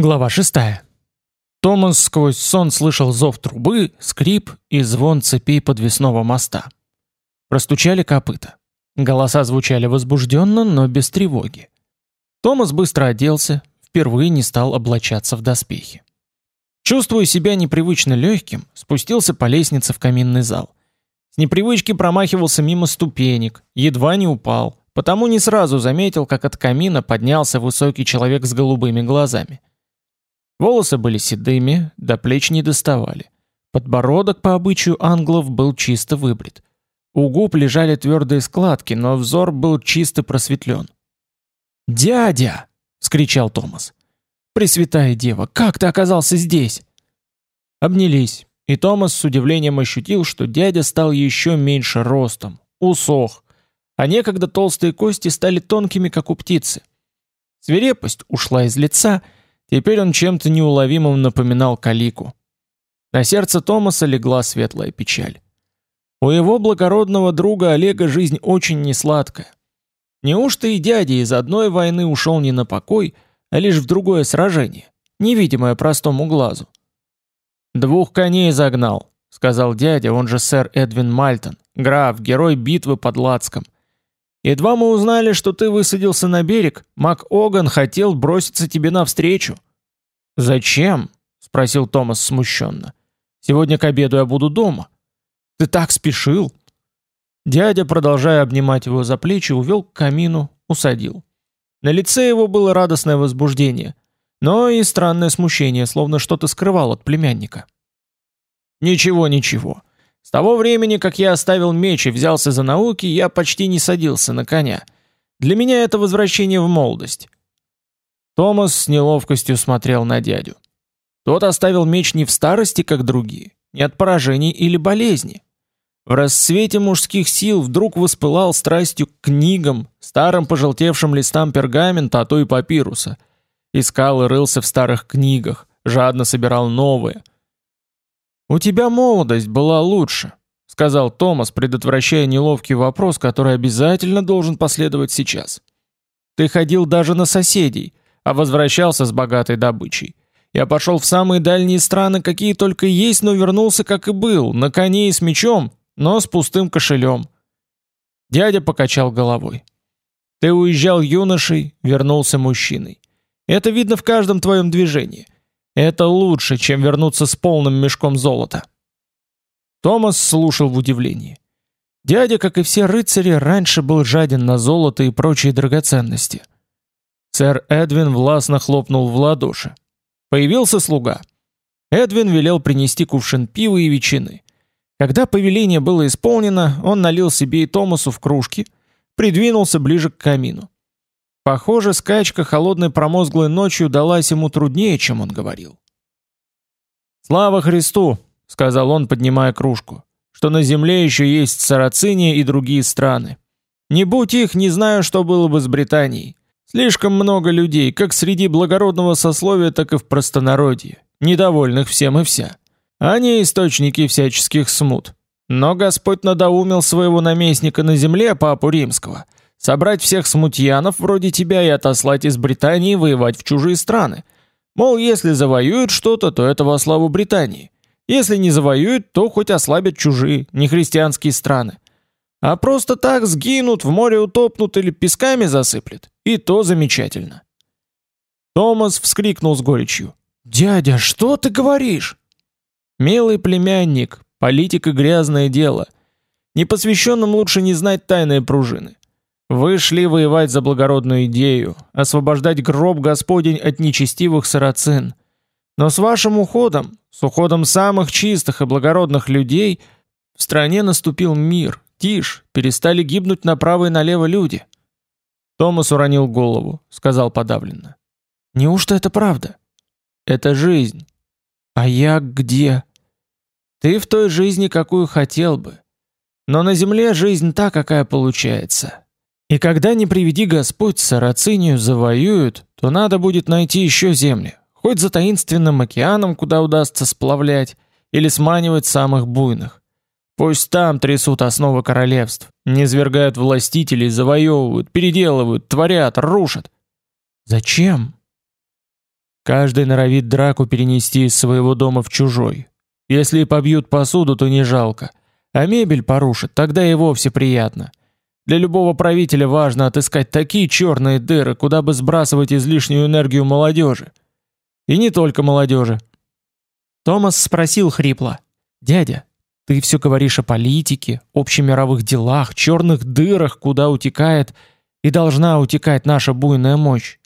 Глава 6. Томас сквозь сон слышал зов трубы, скрип и звон цепей подвесного моста. Простучали копыта. Голоса звучали возбужденно, но без тревоги. Томас быстро оделся, впервые не стал облачаться в доспехи. Чувствуя себя непривычно легким, спустился по лестнице в каминный зал. С непривычки промахивался мимо ступенек, едва не упал, потому не сразу заметил, как от камина поднялся высокий человек с голубыми глазами. Волосы были седыми, до плеч не доставали. Подбородок по обычаю англов был чисто выбрит. У губ лежали твердые складки, но взор был чисто просветлен. «Дядя!» — скричал Томас. «Пресвятая дева, как ты оказался здесь?» Обнялись, и Томас с удивлением ощутил, что дядя стал еще меньше ростом, усох, а некогда толстые кости стали тонкими, как у птицы. Свирепость ушла из лица — Теперь он чем-то неуловимым напоминал Калику. На сердце Томаса легла светлая печаль. У его благородного друга Олега жизнь очень несладкая. Неужто и дядя из одной войны ушел не на покой, а лишь в другое сражение, невидимое простому глазу? «Двух коней загнал», — сказал дядя, он же сэр Эдвин Мальтон, граф, герой битвы под Лацком. Едва мы узнали, что ты высадился на берег, Мак Оган хотел броситься тебе навстречу. Зачем? спросил Томас смущенно. Сегодня к обеду я буду дома. Ты так спешил? Дядя, продолжая обнимать его за плечи, увел к камину, усадил. На лице его было радостное возбуждение, но и странное смущение, словно что-то скрывал от племянника. Ничего, ничего. С того времени, как я оставил меч и взялся за науки, я почти не садился на коня. Для меня это возвращение в молодость. Томас с неловкостью смотрел на дядю. Тот оставил меч не в старости, как другие, не от поражений или болезни. В расцвете мужских сил вдруг воспылал страстью к книгам, старым пожелтевшим листам пергамента, а то и папируса. Искал и рылся в старых книгах, жадно собирал новые, «У тебя молодость была лучше», — сказал Томас, предотвращая неловкий вопрос, который обязательно должен последовать сейчас. «Ты ходил даже на соседей, а возвращался с богатой добычей. Я пошел в самые дальние страны, какие только есть, но вернулся, как и был, на коне и с мечом, но с пустым кошелем». Дядя покачал головой. «Ты уезжал юношей, вернулся мужчиной. Это видно в каждом твоем движении». Это лучше, чем вернуться с полным мешком золота. Томас слушал в удивлении. Дядя, как и все рыцари, раньше был жаден на золото и прочие драгоценности. Сэр Эдвин властно хлопнул в ладоши. Появился слуга. Эдвин велел принести кувшин пива и ветчины. Когда повеление было исполнено, он налил себе и Томасу в кружки, придвинулся ближе к камину. Похоже, скачка холодной промозглой ночью далась ему труднее, чем он говорил. «Слава Христу!» — сказал он, поднимая кружку, «что на земле еще есть Сарациния и другие страны. Не будь их, не знаю, что было бы с Британией. Слишком много людей, как среди благородного сословия, так и в простонародье, недовольных всем и вся. Они источники всяческих смут. Но Господь надоумил своего наместника на земле, папу римского — Собрать всех смутьянов вроде тебя и отослать из Британии воевать в чужие страны. Мол, если завоюют что-то, то это во славу Британии. Если не завоюют, то хоть ослабят чужие, нехристианские страны. А просто так сгинут, в море утопнут или песками засыплет. И то замечательно. Томас вскрикнул с горечью. «Дядя, что ты говоришь?» «Милый племянник, политика грязное дело. Непосвященным лучше не знать тайные пружины. Вы шли воевать за благородную идею, освобождать гроб Господень от нечестивых сарацин. Но с вашим уходом, с уходом самых чистых и благородных людей, в стране наступил мир, тишь, перестали гибнуть направо и налево люди. Томас уронил голову, сказал подавленно. Неужто это правда? Это жизнь. А я где? Ты в той жизни, какую хотел бы. Но на земле жизнь та, какая получается. И когда не приведи Господь Сарацинию завоюют, то надо будет найти еще земли, хоть за таинственным океаном, куда удастся сплавлять, или сманивать самых буйных. Пусть там трясут основы королевств, не свергают властителей, завоевывают, переделывают, творят, рушат. Зачем? Каждый норовит драку перенести из своего дома в чужой. Если побьют посуду, то не жалко. А мебель порушат, тогда и вовсе приятно. Для любого правителя важно отыскать такие черные дыры, куда бы сбрасывать излишнюю энергию молодежи. И не только молодежи. Томас спросил хрипло. «Дядя, ты все говоришь о политике, общемировых делах, черных дырах, куда утекает и должна утекать наша буйная мощь.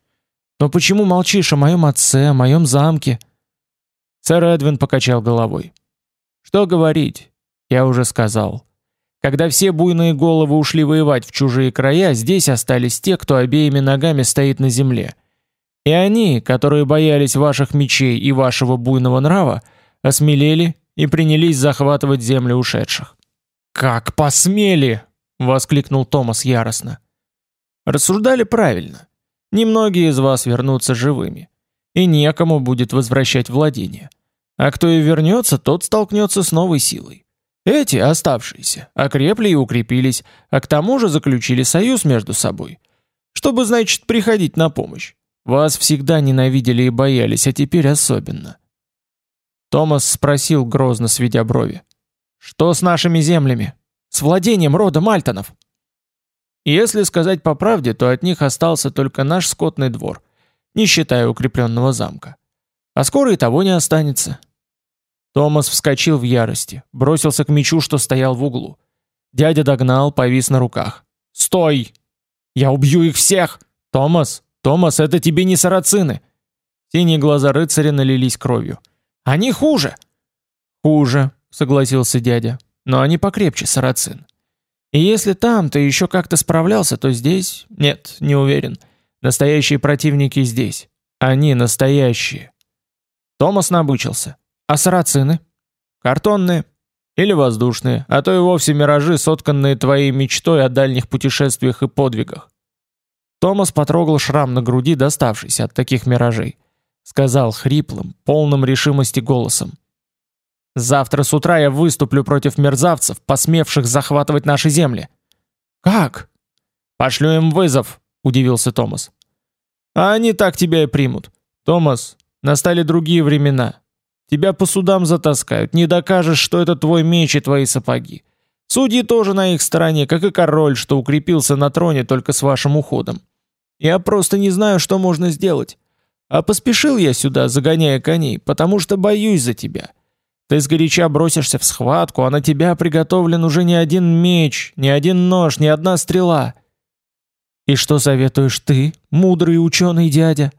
Но почему молчишь о моем отце, о моем замке?» Сэр Эдвин покачал головой. «Что говорить? Я уже сказал. Когда все буйные головы ушли воевать в чужие края, здесь остались те, кто обеими ногами стоит на земле. И они, которые боялись ваших мечей и вашего буйного нрава, осмелели и принялись захватывать земли ушедших. «Как посмели!» — воскликнул Томас яростно. Рассуждали правильно. Немногие из вас вернутся живыми. И некому будет возвращать владение. А кто и вернется, тот столкнется с новой силой. Эти, оставшиеся, окрепли и укрепились, а к тому же заключили союз между собой. Чтобы, значит, приходить на помощь. Вас всегда ненавидели и боялись, а теперь особенно. Томас спросил, грозно сведя брови. «Что с нашими землями? С владением рода Мальтонов?» Если сказать по правде, то от них остался только наш скотный двор, не считая укрепленного замка. А скоро и того не останется. Томас вскочил в ярости, бросился к мечу, что стоял в углу. Дядя догнал, повис на руках. «Стой! Я убью их всех! Томас, Томас, это тебе не сарацины!» Синие глаза рыцаря налились кровью. «Они хуже!» «Хуже», — согласился дядя, — «но они покрепче сарацин. И если там ты еще как-то справлялся, то здесь... Нет, не уверен. Настоящие противники здесь. Они настоящие. Томас набычился. А сарацины? Картонные. Или воздушные, а то и вовсе миражи, сотканные твоей мечтой о дальних путешествиях и подвигах. Томас потрогал шрам на груди, доставшийся от таких миражей. Сказал хриплым, полным решимости голосом. Завтра с утра я выступлю против мерзавцев, посмевших захватывать наши земли. Как? Пошлю им вызов, удивился Томас. А они так тебя и примут. Томас, настали другие времена. Тебя по судам затаскают, не докажешь, что это твой меч и твои сапоги. Судьи тоже на их стороне, как и король, что укрепился на троне только с вашим уходом. Я просто не знаю, что можно сделать. А поспешил я сюда, загоняя коней, потому что боюсь за тебя. Ты сгоряча бросишься в схватку, а на тебя приготовлен уже не один меч, не один нож, не одна стрела. И что советуешь ты, мудрый ученый дядя?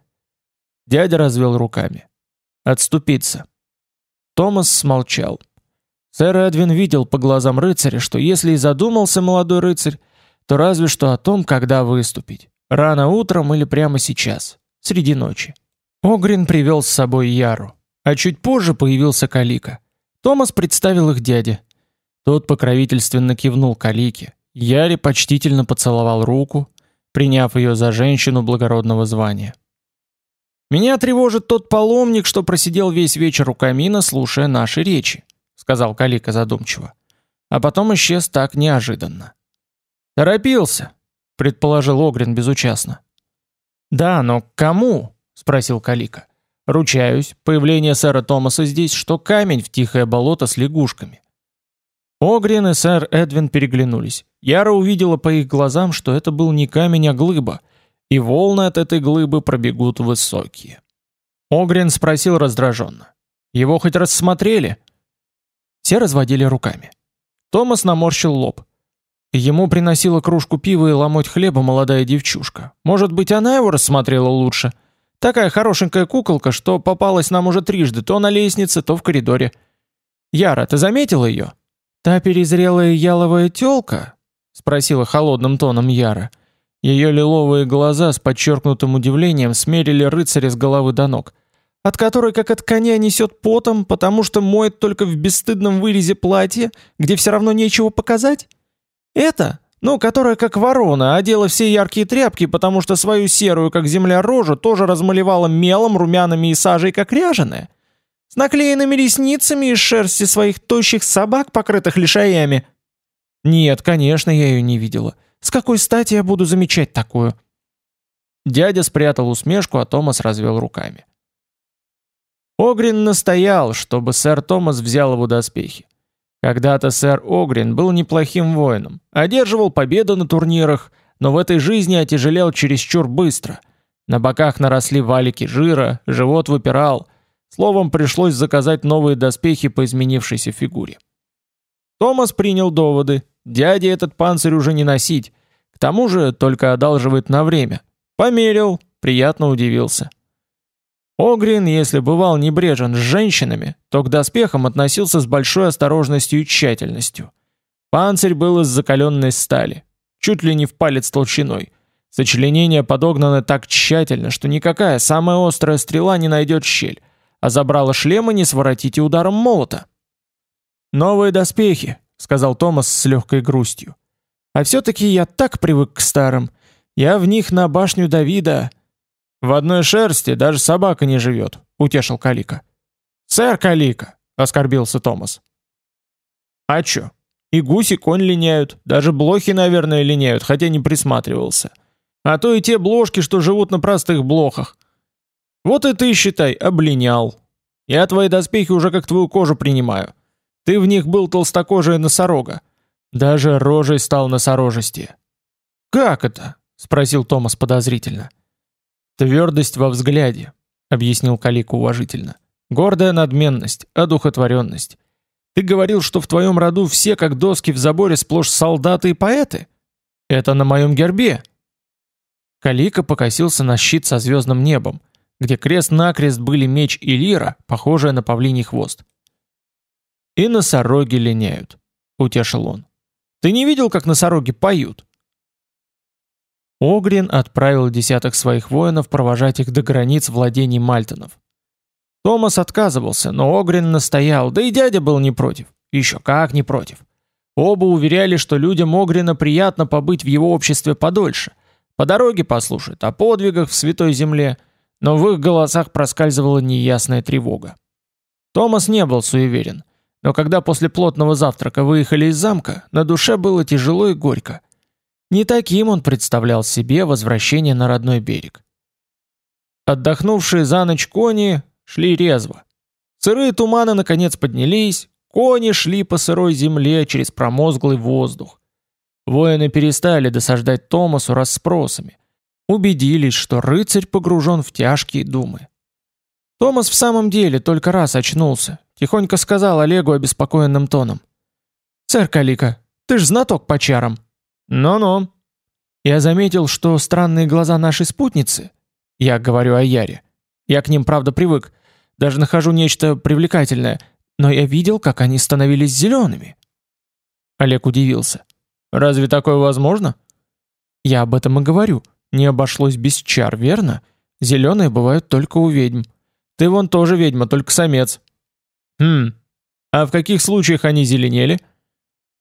Дядя развел руками. Отступиться. Томас смолчал. Сэр Эдвин видел по глазам рыцаря, что если и задумался молодой рыцарь, то разве что о том, когда выступить. Рано утром или прямо сейчас, среди ночи. Огрин привел с собой Яру. А чуть позже появился Калика. Томас представил их дяде. Тот покровительственно кивнул Калике. Яре почтительно поцеловал руку, приняв ее за женщину благородного звания. «Меня тревожит тот паломник, что просидел весь вечер у камина, слушая наши речи», сказал Калика задумчиво. А потом исчез так неожиданно. «Торопился», предположил Огрин безучастно. «Да, но кому?» спросил Калика. Ручаюсь, появление сэра Томаса здесь, что камень в тихое болото с лягушками. Огрин и сэр Эдвин переглянулись. Яра увидела по их глазам, что это был не камень, а глыба, и волны от этой глыбы пробегут высокие. Огрин спросил раздраженно. «Его хоть рассмотрели?» Все разводили руками. Томас наморщил лоб. Ему приносила кружку пива и ломоть хлеба молодая девчушка. Может быть, она его рассмотрела лучше?» Такая хорошенькая куколка, что попалась нам уже трижды, то на лестнице, то в коридоре. Яра, ты заметила ее? Та перезрелая яловая тёлка? Спросила холодным тоном Яра. Ее лиловые глаза с подчеркнутым удивлением смерили рыцаря с головы до ног, от которой как от коня несет потом, потому что моет только в бесстыдном вырезе платья, где все равно нечего показать? Это ну, которая как ворона, одела все яркие тряпки, потому что свою серую, как земля, рожу тоже размалевала мелом, румянами и сажей, как ряженая. С наклеенными ресницами из шерсти своих тощих собак, покрытых лишаями. Нет, конечно, я ее не видела. С какой стати я буду замечать такую? Дядя спрятал усмешку, а Томас развел руками. Огрин настоял, чтобы сэр Томас взял его доспехи. Когда-то сэр Огрин был неплохим воином, одерживал победы на турнирах, но в этой жизни отяжелел чересчур быстро. На боках наросли валики жира, живот выпирал. Словом, пришлось заказать новые доспехи по изменившейся фигуре. Томас принял доводы. Дяде этот панцирь уже не носить. К тому же только одалживает на время. Померил, приятно удивился. Огрин, если бывал небрежен с женщинами, то к доспехам относился с большой осторожностью и тщательностью. Панцирь был из закаленной стали, чуть ли не в палец толщиной. Сочленения подогнаны так тщательно, что никакая самая острая стрела не найдет щель, а забрала шлема не своротите ударом молота. «Новые доспехи», — сказал Томас с легкой грустью. «А все-таки я так привык к старым. Я в них на башню Давида...» «В одной шерсти даже собака не живет», — утешил Калика. «Сэр Калика», — оскорбился Томас. «А чё? И гуси и конь линяют, даже блохи, наверное, линяют, хотя не присматривался. А то и те бложки, что живут на простых блохах. Вот и ты, считай, облинял. Я твои доспехи уже как твою кожу принимаю. Ты в них был толстокожая носорога. Даже рожей стал носорожестее». «Как это?» — спросил Томас подозрительно. «Твердость во взгляде», — объяснил Калика уважительно. «Гордая надменность, одухотворенность. Ты говорил, что в твоем роду все, как доски в заборе, сплошь солдаты и поэты? Это на моем гербе». Калика покосился на щит со звездным небом, где крест-накрест были меч и лира, похожая на павлиний хвост. «И носороги линяют», — утешил он. «Ты не видел, как носороги поют?» Огрин отправил десяток своих воинов провожать их до границ владений Мальтонов. Томас отказывался, но Огрин настоял, да и дядя был не против. Еще как не против. Оба уверяли, что людям Огрина приятно побыть в его обществе подольше. По дороге послушают о подвигах в Святой Земле, но в их голосах проскальзывала неясная тревога. Томас не был суеверен, но когда после плотного завтрака выехали из замка, на душе было тяжело и горько. Не таким он представлял себе возвращение на родной берег. Отдохнувшие за ночь кони шли резво. Сырые туманы наконец поднялись, кони шли по сырой земле через промозглый воздух. Воины перестали досаждать Томасу расспросами. Убедились, что рыцарь погружен в тяжкие думы. Томас в самом деле только раз очнулся. Тихонько сказал Олегу обеспокоенным тоном. «Сэр Калика, ты ж знаток по чарам. «Ну-ну». Я заметил, что странные глаза нашей спутницы, я говорю о Яре, я к ним, правда, привык, даже нахожу нечто привлекательное, но я видел, как они становились зелеными. Олег удивился. «Разве такое возможно?» «Я об этом и говорю. Не обошлось без чар, верно? Зеленые бывают только у ведьм. Ты вон тоже ведьма, только самец». «Хм. А в каких случаях они зеленели?»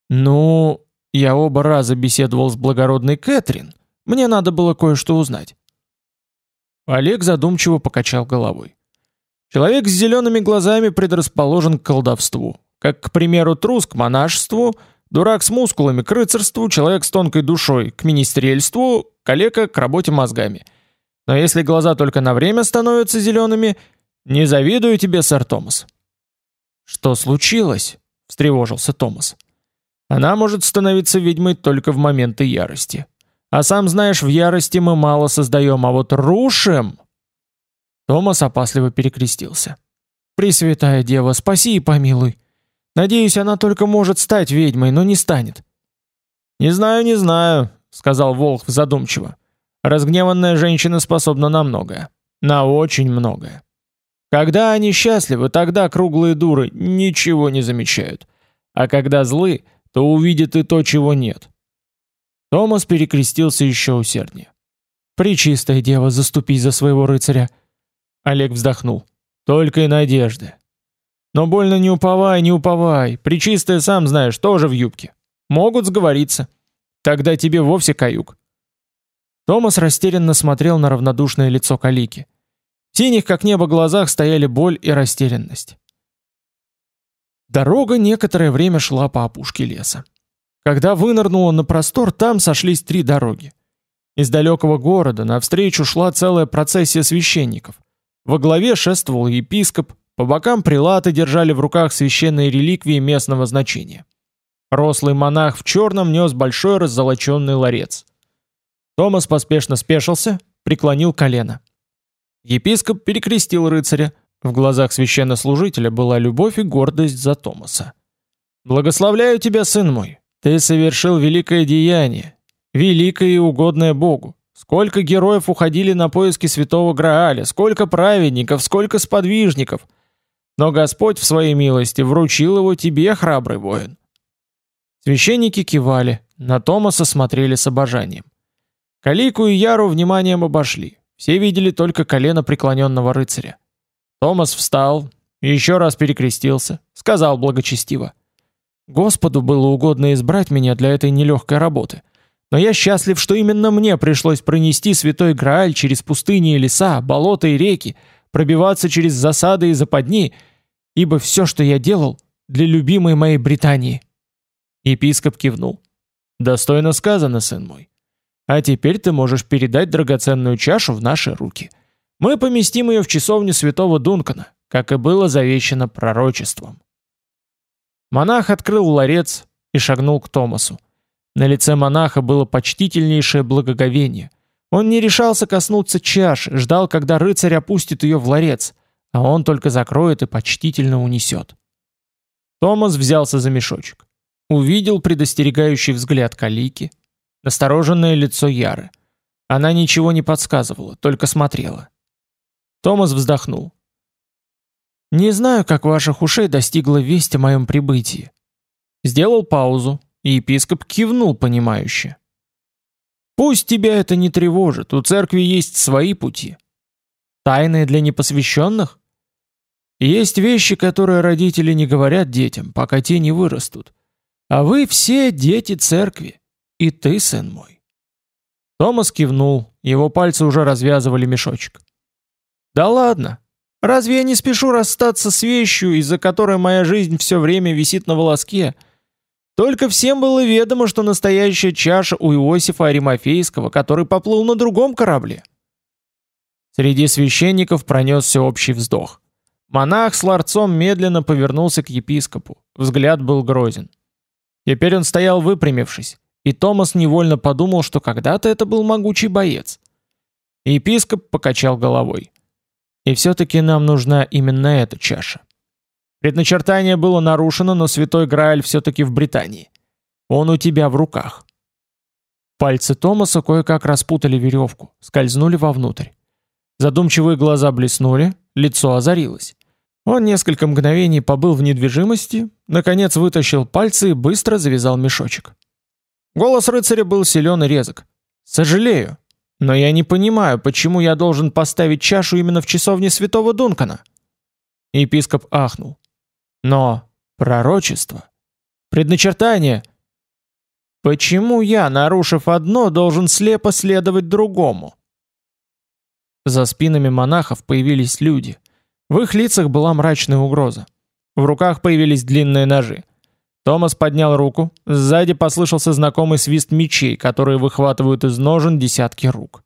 «Ну, я оба раза беседовал с благородной Кэтрин. Мне надо было кое-что узнать. Олег задумчиво покачал головой. Человек с зелеными глазами предрасположен к колдовству. Как, к примеру, трус к монашеству, дурак с мускулами к рыцарству, человек с тонкой душой к министрельству, калека к работе мозгами. Но если глаза только на время становятся зелеными, не завидую тебе, сэр Томас. Что случилось? встревожился Томас. Она может становиться ведьмой только в моменты ярости. А сам знаешь, в ярости мы мало создаем, а вот рушим. Томас опасливо перекрестился. Пресвятая Дева, спаси и помилуй. Надеюсь, она только может стать ведьмой, но не станет. Не знаю, не знаю, сказал Волх задумчиво. Разгневанная женщина способна на многое. На очень многое. Когда они счастливы, тогда круглые дуры ничего не замечают. А когда злы, то увидит и то, чего нет. Томас перекрестился еще усерднее. «Пречистая дева, заступи за своего рыцаря!» Олег вздохнул. «Только и надежды. Но больно не уповай, не уповай. Пречистая, сам знаешь, тоже в юбке. Могут сговориться. Тогда тебе вовсе каюк». Томас растерянно смотрел на равнодушное лицо Калики. В синих, как небо, глазах стояли боль и растерянность. Дорога некоторое время шла по опушке леса. Когда вынырнула на простор, там сошлись три дороги. Из далекого города навстречу шла целая процессия священников. Во главе шествовал епископ, По бокам прилаты держали в руках священные реликвии местного значения. Рослый монах в черном нес большой раззолоченный ларец. Томас поспешно спешился, преклонил колено. Епископ перекрестил рыцаря. В глазах священнослужителя была любовь и гордость за Томаса. «Благословляю тебя, сын мой! Ты совершил великое деяние, великое и угодное Богу. Сколько героев уходили на поиски святого Грааля, сколько праведников, сколько сподвижников. Но Господь в своей милости вручил его тебе, храбрый воин. Священники кивали, на Томаса смотрели с обожанием. Калику и Яру вниманием обошли. Все видели только колено преклоненного рыцаря. Томас встал, еще раз перекрестился, сказал благочестиво. «Господу было угодно избрать меня для этой нелегкой работы. Но я счастлив, что именно мне пришлось пронести святой Грааль через пустыни и леса, болота и реки, пробиваться через засады и западни, ибо все, что я делал, для любимой моей Британии». Епископ кивнул. «Достойно сказано, сын мой. А теперь ты можешь передать драгоценную чашу в наши руки. Мы поместим ее в часовню святого Дункана, как и было завещано пророчеством». Монах открыл ларец и шагнул к Томасу. На лице монаха было почтительнейшее благоговение. Он не решался коснуться чаши, ждал, когда рыцарь опустит ее в ларец, а он только закроет и почтительно унесет. Томас взялся за мешочек. Увидел предостерегающий взгляд Калики, настороженное лицо Яры. Она ничего не подсказывала, только смотрела. Томас вздохнул. «Не знаю, как ваших ушей достигла весть о моем прибытии». Сделал паузу, и епископ кивнул понимающе. «Пусть тебя это не тревожит, у церкви есть свои пути. Тайные для непосвященных? Есть вещи, которые родители не говорят детям, пока те не вырастут. А вы все дети церкви. И ты, сын мой. Томас кивнул, его пальцы уже развязывали мешочек. Да ладно. Разве я не спешу расстаться с вещью, из-за которой моя жизнь все время висит на волоске? Только всем было ведомо, что настоящая чаша у Иосифа Аримафейского, который поплыл на другом корабле. Среди священников пронесся общий вздох. Монах с ларцом медленно повернулся к епископу. Взгляд был грозен. Теперь он стоял выпрямившись, и Томас невольно подумал, что когда-то это был могучий боец. Епископ покачал головой. И все-таки нам нужна именно эта чаша. Предначертание было нарушено, но святой Грааль все-таки в Британии. Он у тебя в руках. Пальцы Томаса кое-как распутали веревку, скользнули вовнутрь. Задумчивые глаза блеснули, лицо озарилось. Он несколько мгновений побыл в недвижимости, наконец вытащил пальцы и быстро завязал мешочек. Голос рыцаря был силен и резок. «Сожалею, но я не понимаю, почему я должен поставить чашу именно в часовне святого Дункана?» Епископ ахнул. «Но пророчество, предначертание...» «Почему я, нарушив одно, должен слепо следовать другому?» За спинами монахов появились люди — в их лицах была мрачная угроза. В руках появились длинные ножи. Томас поднял руку, сзади послышался знакомый свист мечей, которые выхватывают из ножен десятки рук.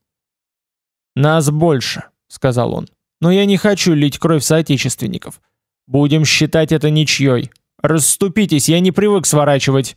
«Нас больше», — сказал он, — «но я не хочу лить кровь соотечественников. Будем считать это ничьей. Расступитесь, я не привык сворачивать».